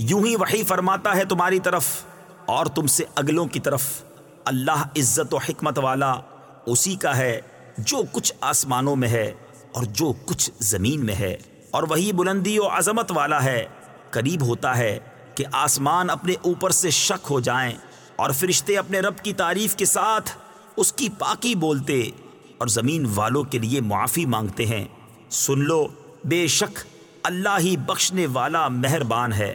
یوں ہی وحی فرماتا ہے تمہاری طرف اور تم سے اگلوں کی طرف اللہ عزت و حکمت والا اسی کا ہے جو کچھ آسمانوں میں ہے اور جو کچھ زمین میں ہے اور وہی بلندی و عظمت والا ہے۔ قریب ہوتا ہے کہ آسمان اپنے اوپر سے شک ہو جائیں اور فرشتے اپنے رب کی تعریف کے ساتھ اس کی پاکی بولتے اور زمین والوں کے لیے معافی مانگتے ہیں۔ سن لو، بے شک اللہ ہی بخشنے والا مہربان ہے۔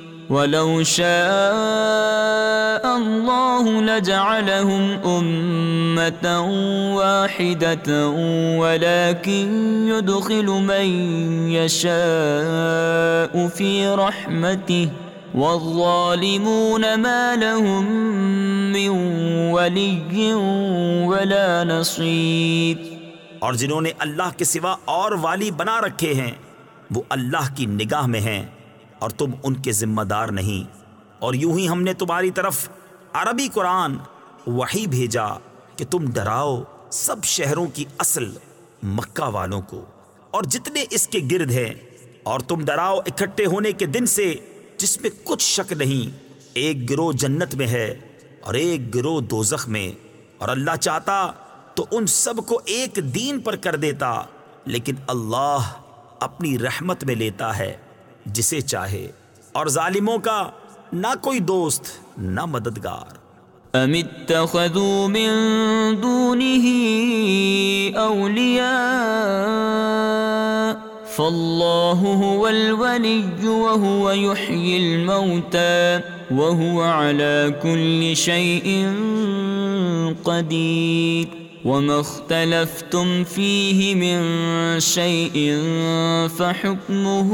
ولو شاء الله لجعلهم أمة واحدة، ولكن يدخل من يشاء في رحمته. والظالمون ما لهم من ولي ولا نصير. اور جنہوں نے اللہ کے سوا اور والی بنا رکھے ہیں، وہ اللہ کی نگاہ میں ہیں۔ اور تم ان کے ذمہ دار نہیں۔ اور یوں ہی ہم نے تمہاری طرف عربی قرآن وہی بھیجا کہ تم ڈراؤ سب شہروں کی اصل مکہ والوں کو۔ اور جتنے اس کے گرد ہیں، اور تم ڈراؤ اکٹھے ہونے کے دن سے جس میں کچھ شک نہیں، ایک گروہ جنت میں ہے اور ایک گروہ دوزخ میں۔ اور اللہ چاہتا تو ان سب کو ایک دین پر کر دیتا، لیکن اللہ اپنی رحمت میں لیتا ہے۔ جسے چاہے۔ اور ظالموں کا نہ کوئی دوست، نہ مددگار۔ ام اتخذوا من دونه اولیاء فالله هو الولي وهو يحيي الموتى وهو على كل شيء قدير وما اختلفتم فيه من شيء فحكمه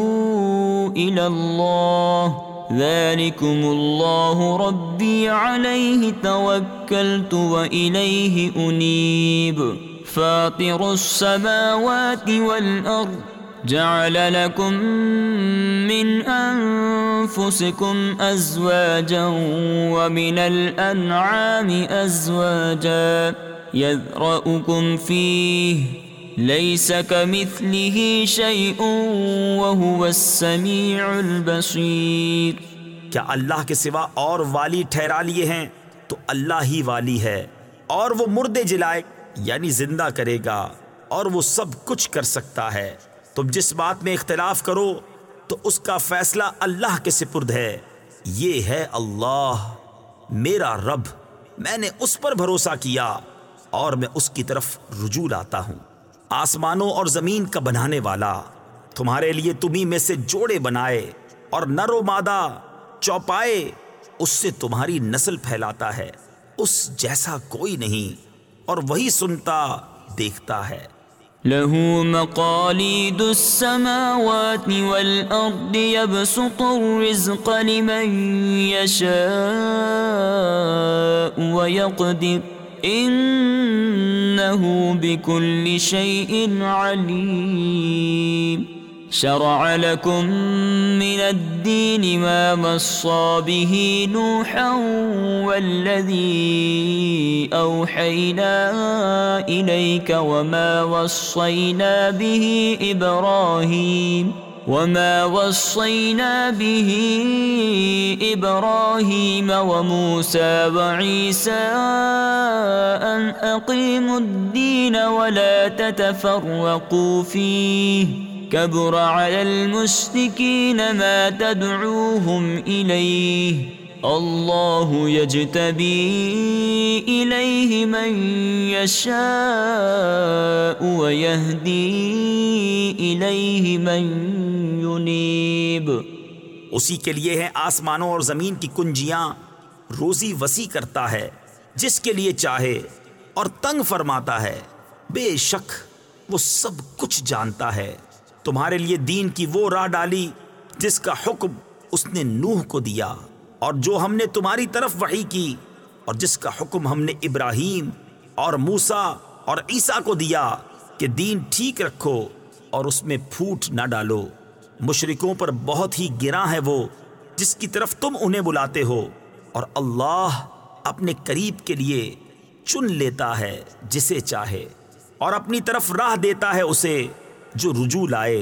إلى الله. ذلكم الله ربي عليه توكلت وإليه أنيب. فاطر السماوات والأرض جعل لكم من أنفسكم أزواجا ومن الأنعام أزواجا. يذرأكم فيه ليس كمثله شيء وهو السميع البصير کیا اللہ کے سوا اور والی ٹھہرا لیے ہیں؟ تو اللہ ہی والی ہے اور وہ مردے جلائے یعنی زندہ کرے گا اور وہ سب کچھ کر سکتا ہے۔ تم جس بات میں اختلاف کرو، تو اس کا فیصلہ اللہ کے سپرد ہے۔ یہ ہے اللہ، میرا رب، میں نے اس پر بھروسہ کیا۔ اور میں اس کی طرف رجوع لاتا ہوں۔ آسمانوں اور زمین کا بنانے والا، تمہارے لیے تمہیں میں سے جوڑے بنائے اور نر و مادہ چوپائے، اس سے تمہاری نسل پھیلاتا ہے۔ اس جیسا کوئی نہیں اور وہی سنتا، دیکھتا ہے۔ له مقاليد السماوات والأرض يبسط الرزق لمن يشاء ويقدر إنه بكل شيء عليم. شرع لكم من الدين ما مصى به نوحا والذي أوحينا إليك وما وصينا به إبراهيم. وما وصينا به إبراهيم وموسى وعيسى أن أقيموا الدين ولا تتفرقوا فيه كبر على المشركين ما تدعوهم إليه الله يجتبي إليه من يشاء ويهدي إليه من ينيب اسی کے لیے ہے آسمانوں اور زمین کی کنجیاں روزی وسیع کرتا ہے، جس کے لیے چاہے اور تنگ فرماتا ہے۔ بے شک وہ سب کچھ جانتا ہے۔ تمہارے لیے دین کی وہ راہ ڈالی جس کا حکم اس نے نوح کو دیا۔ اور جو ہم نے تمہاری طرف وحی کی، اور جس کا حکم ہم نے ابراہیم اور موسا اور عیسیٰ کو دیا کہ دین ٹھیک رکھو اور اس میں پھوٹ نہ ڈالو۔ مشرکوں پر بہت ہی گراں ہے وہ، جس کی طرف تم انہیں بلاتے ہو، اور اللہ اپنے قریب کے لیے چن لیتا ہے جسے چاہے، اور اپنی طرف راہ دیتا ہے اسے جو رجوع لائے۔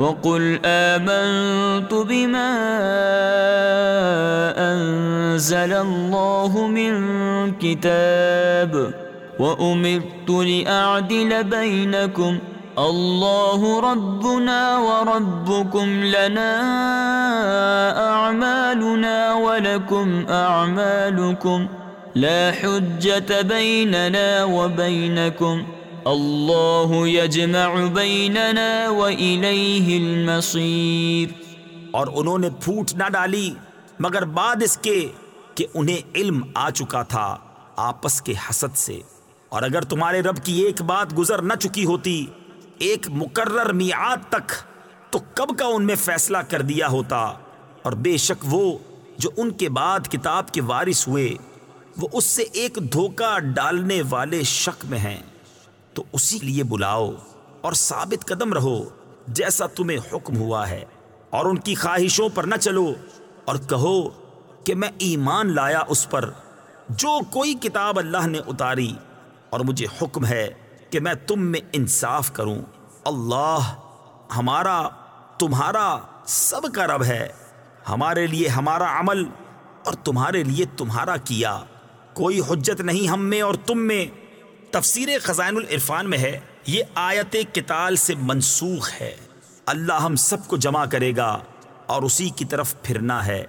وقل آمنت بما أنزل الله من كتاب وأمرت لأعدل بينكم الله ربنا وربكم لنا أعمالنا ولكم أعمالكم لا حجة بيننا وبينكم اللہ یجمع بیننا المصیر اور انہوں نے پھوٹ نہ ڈالی، مگر بعد اس کے کہ انہیں علم آ چکا تھا آپس کے حسد سے۔ اور اگر تمہارے رب کی ایک بات گزر نہ چکی ہوتی، ایک مقرر میعاد تک، تو کب کا ان میں فیصلہ کر دیا ہوتا؟ اور بے شک وہ جو ان کے بعد کتاب کے وارث ہوئے، وہ اس سے ایک دھوکہ ڈالنے والے شک میں ہیں۔ تو اسی لیے بلاؤ اور ثابت قدم رہو جیسا تمہیں حکم ہوا ہے اور ان کی خواہشوں پر نہ چلو اور کہو کہ میں ایمان لایا اس پر جو کوئی کتاب اللہ نے اتاری اور مجھے حکم ہے کہ میں تم میں انصاف کروں۔ اللہ ہمارا، تمہارا سب کا رب ہے۔ ہمارے لیے ہمارا عمل اور تمہارے لیے تمہارا کیا۔ کوئی حجت نہیں ہم میں اور تم میں۔ تفسیر خزائن العرفان میں ہے، یہ آیت کتال سے منسوخ ہے۔ اللہ ہم سب کو جمع کرے گا اور اسی کی طرف پھرنا ہے۔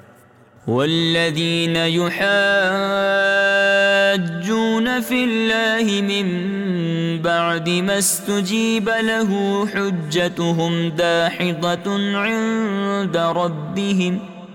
والذین يحاجون في الله من بعد ما استجيب له حجتهم داحضة عند ربهم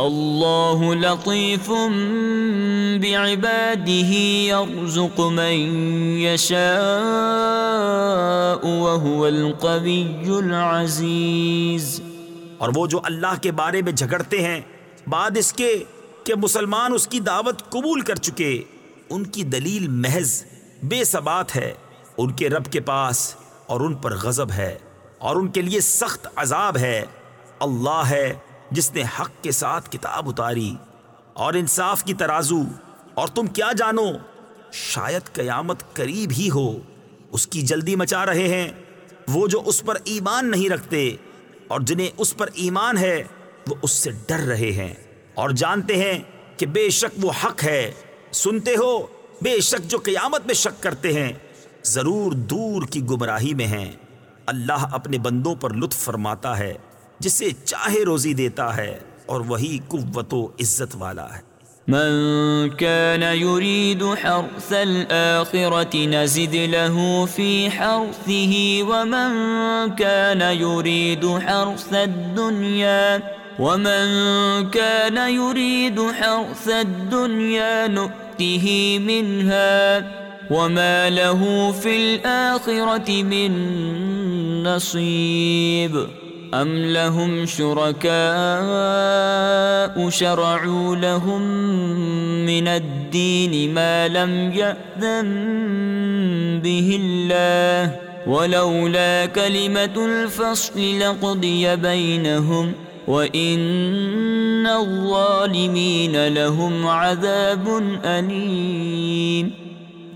الله لطيف بعباده، يرزق من يشاء وهو القوي العزيز۔ اور وہ جو اللہ کے بارے میں جھگڑتے ہیں، بعد اس کے کہ مسلمان اس کی دعوت قبول کر چکے، ان کی دلیل محض بے ثبات ہے۔ ان کے رب کے پاس اور ان پر غضب ہے، اور ان کے لیے سخت عذاب ہے۔ اللہ ہے جس نے حق کے ساتھ کتاب اتاری اور انصاف کی ترازو، اور تم کیا جانو؟ شاید قیامت قریب ہی ہو، اس کی جلدی مچا رہے ہیں۔ وہ جو اس پر ایمان نہیں رکھتے اور جنہیں اس پر ایمان ہے، وہ اس سے ڈر رہے ہیں۔ اور جانتے ہیں کہ بے شک وہ حق ہے۔ سنتے ہو، بے شک جو قیامت میں شک کرتے ہیں، ضرور دور کی گمراہی میں ہیں۔ اللہ اپنے بندوں پر لطف فرماتا ہے۔ جسے چاہے روزی دیتا ہے اور وہی قوت و عزت والا ہے۔ من كان يريد حرث الآخرة نزد له في حرثه ومن كان يريد حرث الدنيا ومن كان يريد حرث الدنيا نؤته منها وما له في الآخرة من نصيب ام لهم شركاء شرعوا لهم من الدين ما لم يأذن به الله ولولا كلمة الفصل لقضي بينهم وإن الظالمين لهم عذاب أليم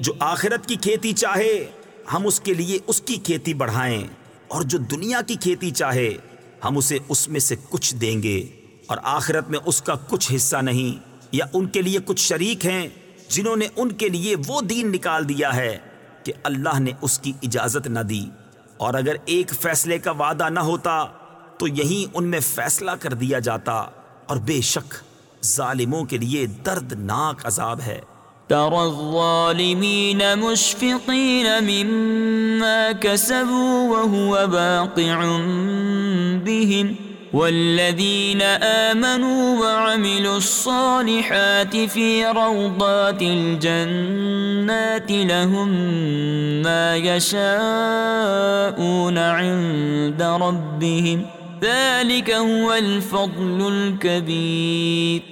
جو آخرت کی کھیتی چاہے، ہم اس کے لیے اس کی کھیتی بڑھائیں۔ اور جو دنیا کی کھیتی چاہے، ہم اسے اس میں سے کچھ دیں گے اور آخرت میں اس کا کچھ حصہ نہیں یا ان کے لیے کچھ شریک ہیں جنہوں نے ان کے لیے وہ دین نکال دیا ہے کہ اللہ نے اس کی اجازت نہ دی۔ اور اگر ایک فیصلے کا وعدہ نہ ہوتا، تو یہیں ان میں فیصلہ کر دیا جاتا۔ اور بے شک، ظالموں کے لیے دردناک عذاب ہے۔ ترى الظالمين مشفقين مما كسبوا وهو باقع بهم والذين آمنوا وعملوا الصالحات في روضات الجنات لهم ما يشاءون عند ربهم ذلك هو الفضل الكبير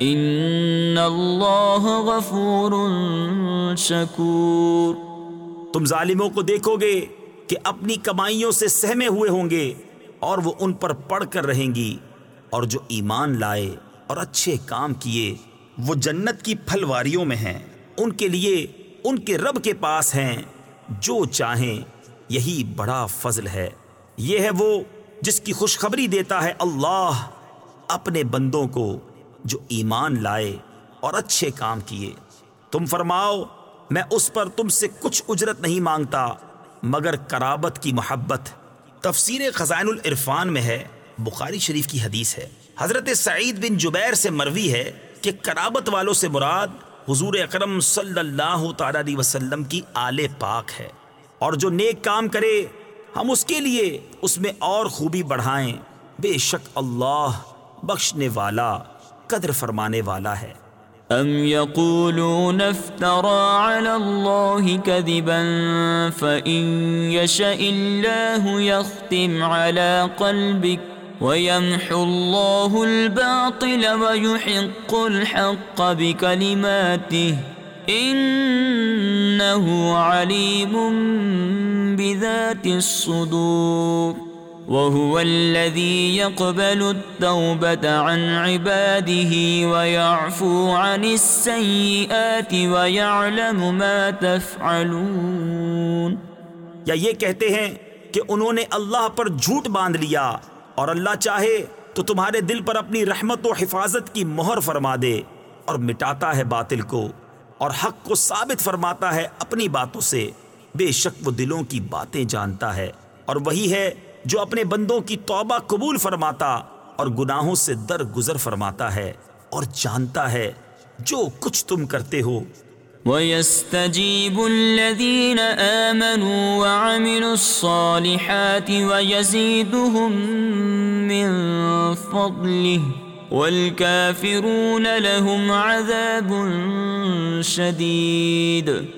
ان اللہ غفور شکور تم ظالموں کو دیکھو گے کہ اپنی کمائیوں سے سہمے ہوئے ہوں گے اور وہ ان پر پڑھ کر رہیں گی اور جو ایمان لائے اور اچھے کام کیے، وہ جنت کی پھلواریوں میں ہیں۔ ان کے لیے ان کے رب کے پاس ہیں۔ جو چاہیں، یہی بڑا فضل ہے۔ یہ ہے وہ جس کی خوشخبری دیتا ہے اللہ اپنے بندوں کو۔ جو ایمان لائے اور اچھے کام کیے۔ تم فرماؤ، میں اس پر تم سے کچھ اجرت نہیں مانگتا، مگر کرابت کی محبت۔ تفسیر خزائن العرفان میں ہے، بخاری شریف کی حدیث ہے۔ حضرت سعید بن جبیر سے مروی ہے کہ کرابت والوں سے مراد حضور اکرم صلی اللہ تعالی علیہ وسلم کی آل پاک ہے۔ اور جو نیک کام کرے، ہم اس کے لیے اس میں اور خوبی بڑھائیں۔ بے شک اللہ بخشنے والا۔ قدر فرمانے والا ہے۔ ام يقولون افترى على الله كذبا فإن يشاء الله يختم على قلبك ويمحو الله الباطل ويحق الحق بكلماته إنه عليم بذات الصدور وهو الذي يقبل التوبة عن عباده ويعفو عن السيئات ويعلم ما تفعلون یا یہ کہتے ہیں کہ انہوں نے اللہ پر جھوٹ باندھ لیا اور اللہ چاہے تو تمہارے دل پر اپنی رحمت و حفاظت کی مہر فرما دے اور مٹاتا ہے باطل کو اور حق کو ثابت فرماتا ہے اپنی باتوں سے۔ بے شک وہ دلوں کی باتیں جانتا ہے اور وہی ہے جو اپنے بندوں کی توبہ قبول فرماتا اور گناہوں سے در گزر فرماتا ہے اور جانتا ہے جو کچھ تم کرتے ہو۔ ويستجيب الذين آمنوا وعملوا الصالحات ويزيدهم من فضله والكافرون لهم عذاب شديد۔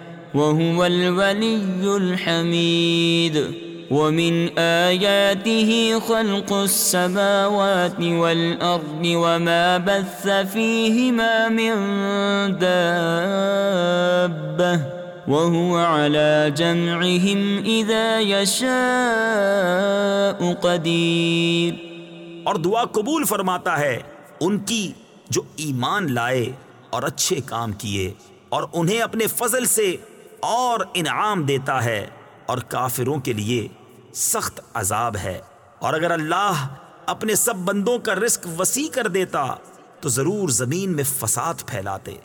وهو الولي الحميد. ومن آياته خلق السماوات والأرض وما بث فيهما من دابة. وهو على جمعهم إذا يشاء قدير. اور دعا قبول فرماتا ہے ان کی جو ایمان لائے اور اچھے کام کیے اور انہیں اپنے فضل سے اور انعام دیتا ہے اور کافروں کے لیے سخت عذاب ہے۔ اور اگر اللہ اپنے سب بندوں کا رزق وسیع کر دیتا، تو ضرور زمین میں فساد پھیلاتے۔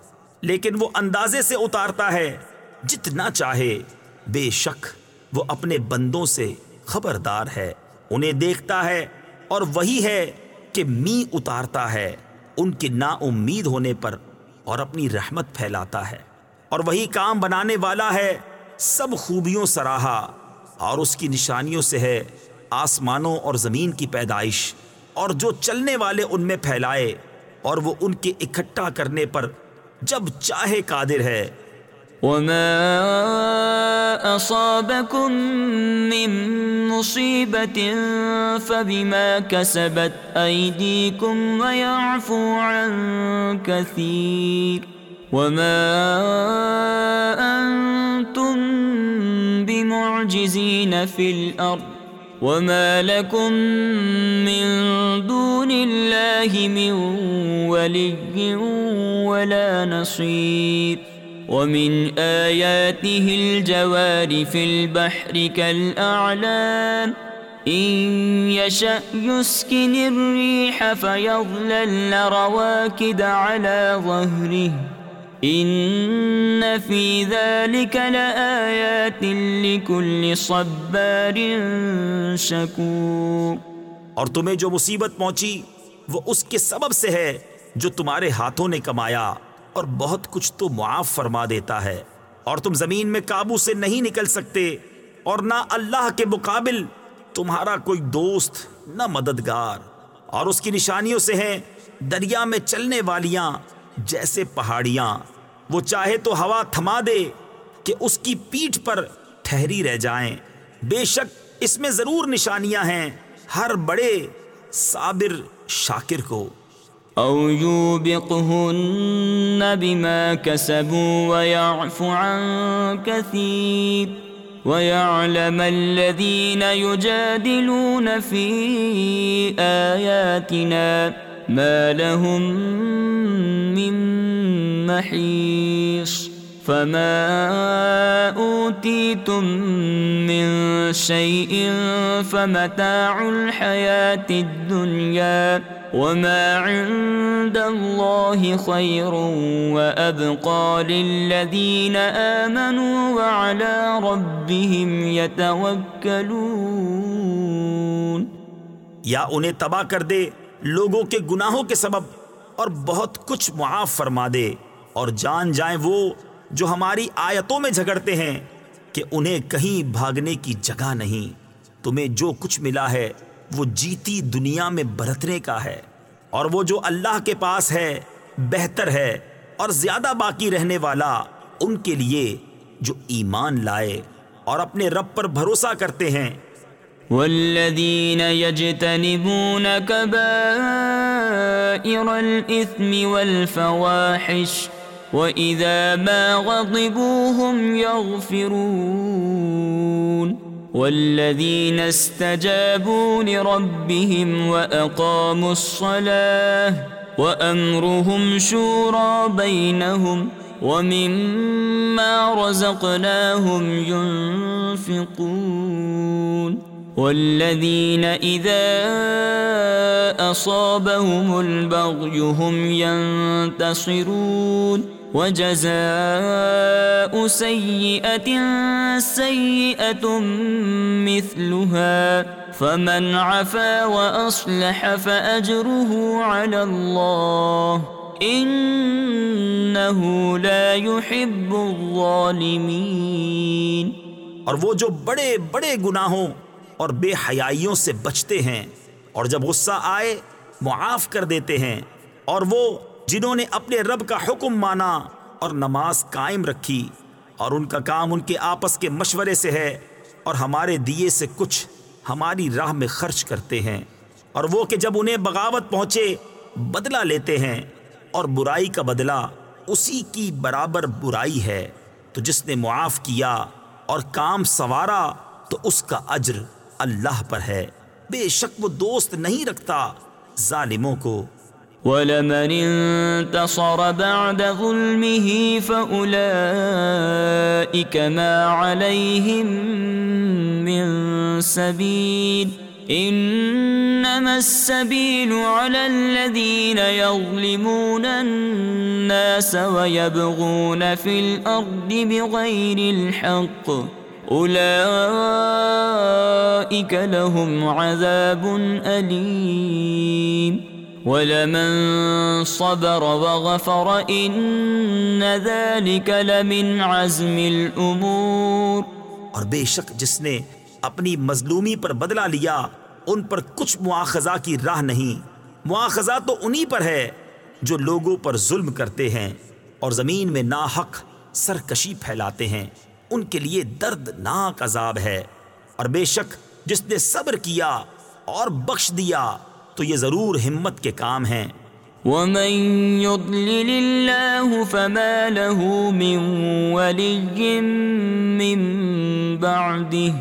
لیکن وہ اندازے سے اتارتا ہے، جتنا چاہے۔ بے شک وہ اپنے بندوں سے خبردار ہے، انہیں دیکھتا ہے اور وہی ہے کہ می اتارتا ہے۔ ان کے نا امید ہونے پر اور اپنی رحمت پھیلاتا ہے۔ اور وہی کام بنانے والا ہے سب خوبیوں سراہا۔ اور اس کی نشانیوں سے ہے آسمانوں اور زمین کی پیدائش، اور جو چلنے والے ان میں پھیلائے، اور وہ ان کے اکٹھا کرنے پر جب چاہے قادر ہے۔ وما أصابكم من مصيبة فبما كسبت أيديكم ويعفو عن كثير۔ وما أنتم بمعجزين في الأرض وما لكم من دون الله من ولي ولا نصير ومن آياته الجوار في البحر كالأعلام إن يشأ يسكن الريح فيظلل رواكد على ظهره إن في ذلك لآيات لكل صبار شكور اور تمہیں جو مصیبت پہنچی وہ اس کے سبب سے ہے جو تمہارے ہاتھوں نے کمایا اور بہت کچھ تو معاف فرما دیتا ہے اور تم زمین میں قابو سے نہیں نکل سکتے اور نہ اللہ کے مقابل تمہارا کوئی دوست نہ مددگار اور اس کی نشانیوں سے ہیں دریا میں چلنے والیاں جیسے پہاڑیاں۔ وہ چاہے تو ہوا تھما دے کہ اس کی پیٹھ پر ٹھہری رہ جائیں۔ بے شک اس میں ضرور نشانیاں ہیں۔ ہر بڑے صابر شاکر کو۔ أو يوبقهن بما كسبوا ويعفو عن كثير ويعلم الذين يجادلون في آياتنا ما لهم من محيص فما أوتيتم من شيء فمتاع الحياة الدنيا وما عند الله خير وأبقى للذين آمنوا وعلى ربهم يتوكلون یا انہیں تباہ کر دے لوگوں کے گناہوں کے سبب اور بہت کچھ معاف فرما دے۔ اور جان جائیں وہ جو ہماری آیتوں میں جھگڑتے ہیں کہ انہیں کہیں بھاگنے کی جگہ نہیں۔ تمہیں جو کچھ ملا ہے وہ جیتی دنیا میں برتنے کا ہے۔ اور وہ جو اللہ کے پاس ہے بہتر ہے اور زیادہ باقی رہنے والا ان کے لیے جو ایمان لائے اور اپنے رب پر بھروسہ کرتے ہیں۔ والذين يجتنبون كبائر الإثم والفواحش وإذا ما غضبوا هم يغفرون والذين استجابوا لربهم وأقاموا الصلاة وأمرهم شورى بينهم ومما رزقناهم ينفقون والذين إذا أصابهم البغي هم ينتصرون وجزاء سيئة سيئة مثلها فمن عفا وأصلح فأجره على الله إنه لا يحب الظالمين اور وہ جو بڑے بڑے گناہوں اور بے حیائیوں سے بچتے ہیں۔ اور جب غصہ آئے، معاف کر دیتے ہیں۔ اور وہ جنہوں نے اپنے رب کا حکم مانا اور نماز قائم رکھی، اور ان کا کام ان کے آپس کے مشورے سے ہے، اور ہمارے دیے سے کچھ ہماری راہ میں خرچ کرتے ہیں۔ اور وہ کہ جب انہیں بغاوت پہنچے، بدلہ لیتے ہیں۔ اور برائی کا بدلہ اسی کی برابر برائی ہے۔ تو جس نے معاف کیا اور کام سوارا تو اس کا اجر اللہ پر ہے۔ بے شک وہ دوست نہیں رکھتا ظالموں کو۔ وَلَمَنِ انتصر بعد ظلمه فَأُولَئِكَ مَا عَلَيْهِمْ مِنْ سَبِيلٍ إِنَّمَا السَّبِيلُ عَلَى الَّذِينَ يَظْلِمُونَ النَّاسَ وَيَبْغُونَ فِي الْأَرْضِ بِغَيْرِ الْحَقِّ اولئیک لهم عذاب علیم ولمن صبر وغفر ان ذلك لمن عزم الامور اور بے شک جس نے اپنی مظلومی پر بدلہ لیا، ان پر کچھ مواخذہ کی راہ نہیں۔ مواخذہ تو انہی پر ہے جو لوگوں پر ظلم کرتے ہیں اور زمین میں ناحق سرکشی پھیلاتے ہیں۔ ان کے لیے دردناک عذاب ہے۔ اور بے شک جس نے صبر کیا اور بخش دیا، تو یہ ضرور ہمت کے کام ہیں۔ ومن يضلل الله فما له من ولي من بعده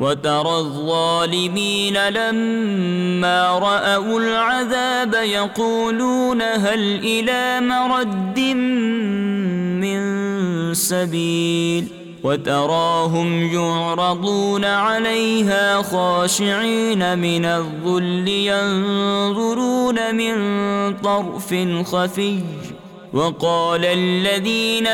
وترى الظالمين لما رأوا العذاب يقولون هل إلى مرد من سبيل وتراهم يعرضون عليها خاشعين من الظل ينظرون من طرف خفي وقال الذين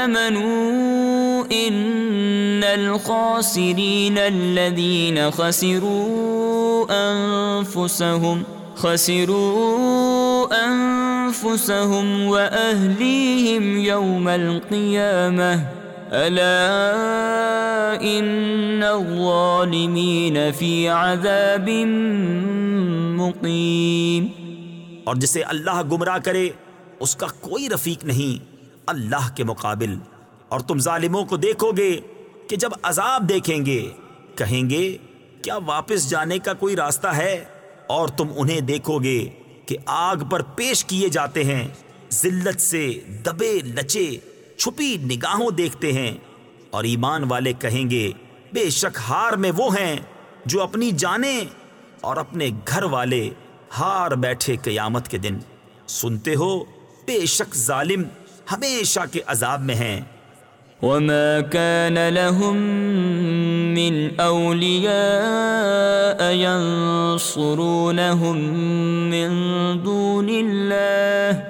آمنوا إن الخاسرين الذين خسروا أنفسهم خسروا أنفسهم وأهليهم يوم القيامة الا ان الظالمین فی عذاب مقیم اور جسے اللہ گمراہ کرے، اس کا کوئی رفیق نہیں، اللہ کے مقابل۔ اور تم ظالموں کو دیکھو گے کہ جب عذاب دیکھیں گے، کہیں گے، کیا واپس جانے کا کوئی راستہ ہے؟ اور تم انہیں دیکھو گے کہ آگ پر پیش کیے جاتے ہیں، ذلت سے دبے، لچے چھپی نگاہوں دیکھتے ہیں اور ایمان والے کہیں گے، بے شک ہار میں وہ ہیں جو اپنی جانیں اور اپنے گھر والے ہار بیٹھے قیامت کے دن۔ سنتے ہو، بے شک ظالم ہمیشہ کے عذاب میں ہیں۔ وما كان لهم من أولياء ينصرونهم من دون الله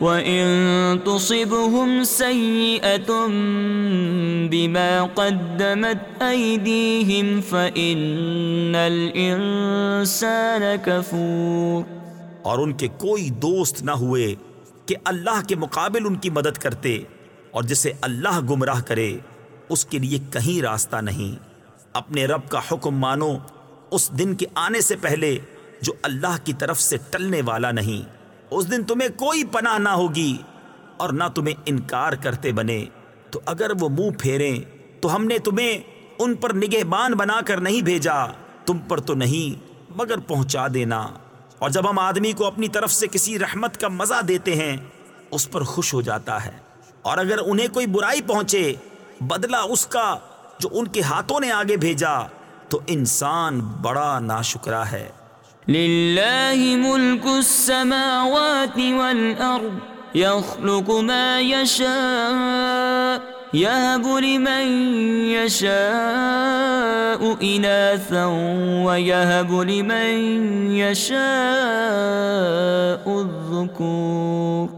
وإن تصبهم سيئة بما قدمت أيديهم فإن الإنسان كفور اور ان کے کوئی دوست نہ ہوئے کہ اللہ کے مقابل ان کی مدد کرتے اور جسے اللہ گمراہ کرے، اس کے لیے کہیں راستہ نہیں۔ اپنے رب کا حکم مانو، اس دن کے آنے سے پہلے جو اللہ کی طرف سے ٹلنے والا نہیں۔ اس دن تمہیں کوئی پناہ نہ ہوگی اور نہ تمہیں انکار کرتے بنے۔ تو اگر وہ منہ پھیریں، تو ہم نے تمہیں ان پر نگہبان بنا کر نہیں بھیجا۔ تم پر تو نہیں، مگر پہنچا دینا۔ اور جب ہم آدمی کو اپنی طرف سے کسی رحمت کا مزہ دیتے ہیں، اس پر خوش ہو جاتا ہے۔ اور اگر انہیں کوئی برائی پہنچے، بدلہ اس کا جو ان کے ہاتھوں نے آگے بھیجا، تو انسان بڑا ناشکرا ہے۔ للہ ملک السماوات والأرض، يخلق ما يشاء، يهب لمن يشاء إناثا، ويهب لمن يشاء الذكور.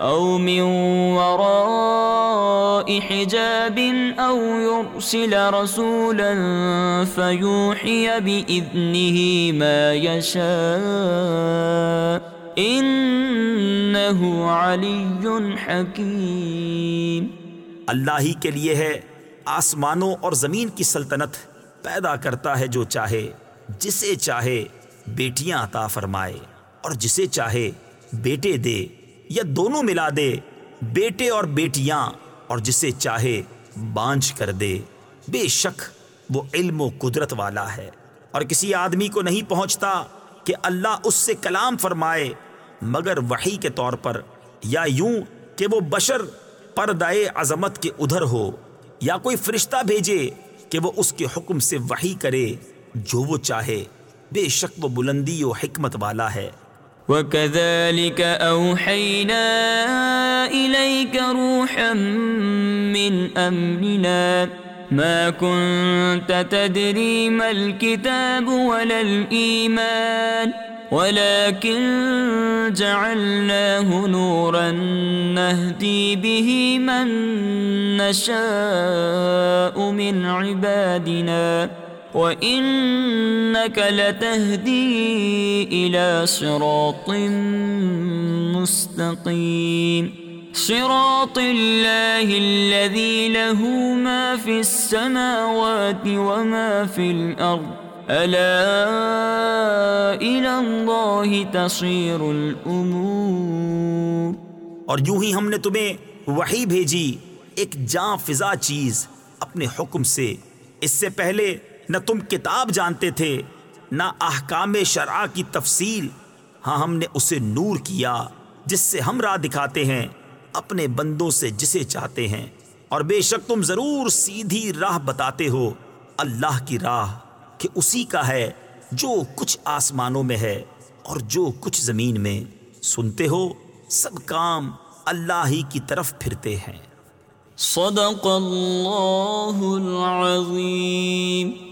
أو من وراء حجاب أو يرسل رسولا فيوحي بإذنه ما يشاء إنه علي حكيم اللہ ہی کے لیے ہے آسمانوں اور زمین کی سلطنت پیدا کرتا ہے جو چاہے، جسے چاہے بیٹیاں عطا فرمائے اور جسے چاہے بیٹے دے۔ یا دونوں ملا دے، بیٹے اور بیٹیاں، اور جسے چاہے بانجھ کر دے۔ بے شک وہ علم و قدرت والا ہے۔ اور کسی آدمی کو نہیں پہنچتا کہ اللہ اس سے کلام فرمائے، مگر وحی کے طور پر، یا یوں کہ وہ بشر پردائے عظمت کے ادھر ہو، یا کوئی فرشتہ بھیجے کہ وہ اس کے حکم سے وحی کرے جو وہ چاہے۔ بے شک وہ بلندی و حکمت والا ہے۔ وكذلك أوحينا إليك روحا من أمرنا ما كنت تدري ما الكتاب ولا الإيمان ولكن جعلناه نورا نهدي به من نشاء من عبادنا وَإِنَّكَ لَتَهْدِي إِلَى صِرَاطٍ مُسْتَقِيمٍ صِرَاطِ اللَّهِ الَّذِي لَهُ مَا فِي السَّمَاوَاتِ وَمَا فِي الْأَرْضِ أَلَا إِلَى اللَّهِ تَصِيرُ الْأُمُورِ اور یوں ہی ہم نے تمہیں وحی بھیجی، ایک جاں فضا چیز اپنے حکم سے۔ اس سے پہلے نہ تم کتاب جانتے تھے، نہ احکام شرع کی تفصیل۔ ہاں ہم نے اسے نور کیا، جس سے ہم راہ دکھاتے ہیں، اپنے بندوں سے جسے چاہتے ہیں۔ اور بے شک تم ضرور سیدھی راہ بتاتے ہو، اللہ کی راہ، کہ اسی کا ہے جو کچھ آسمانوں میں ہے اور جو کچھ زمین میں۔ سنتے ہو، سب کام اللہ ہی کی طرف پھرتے ہیں۔ صدق اللہ العظیم۔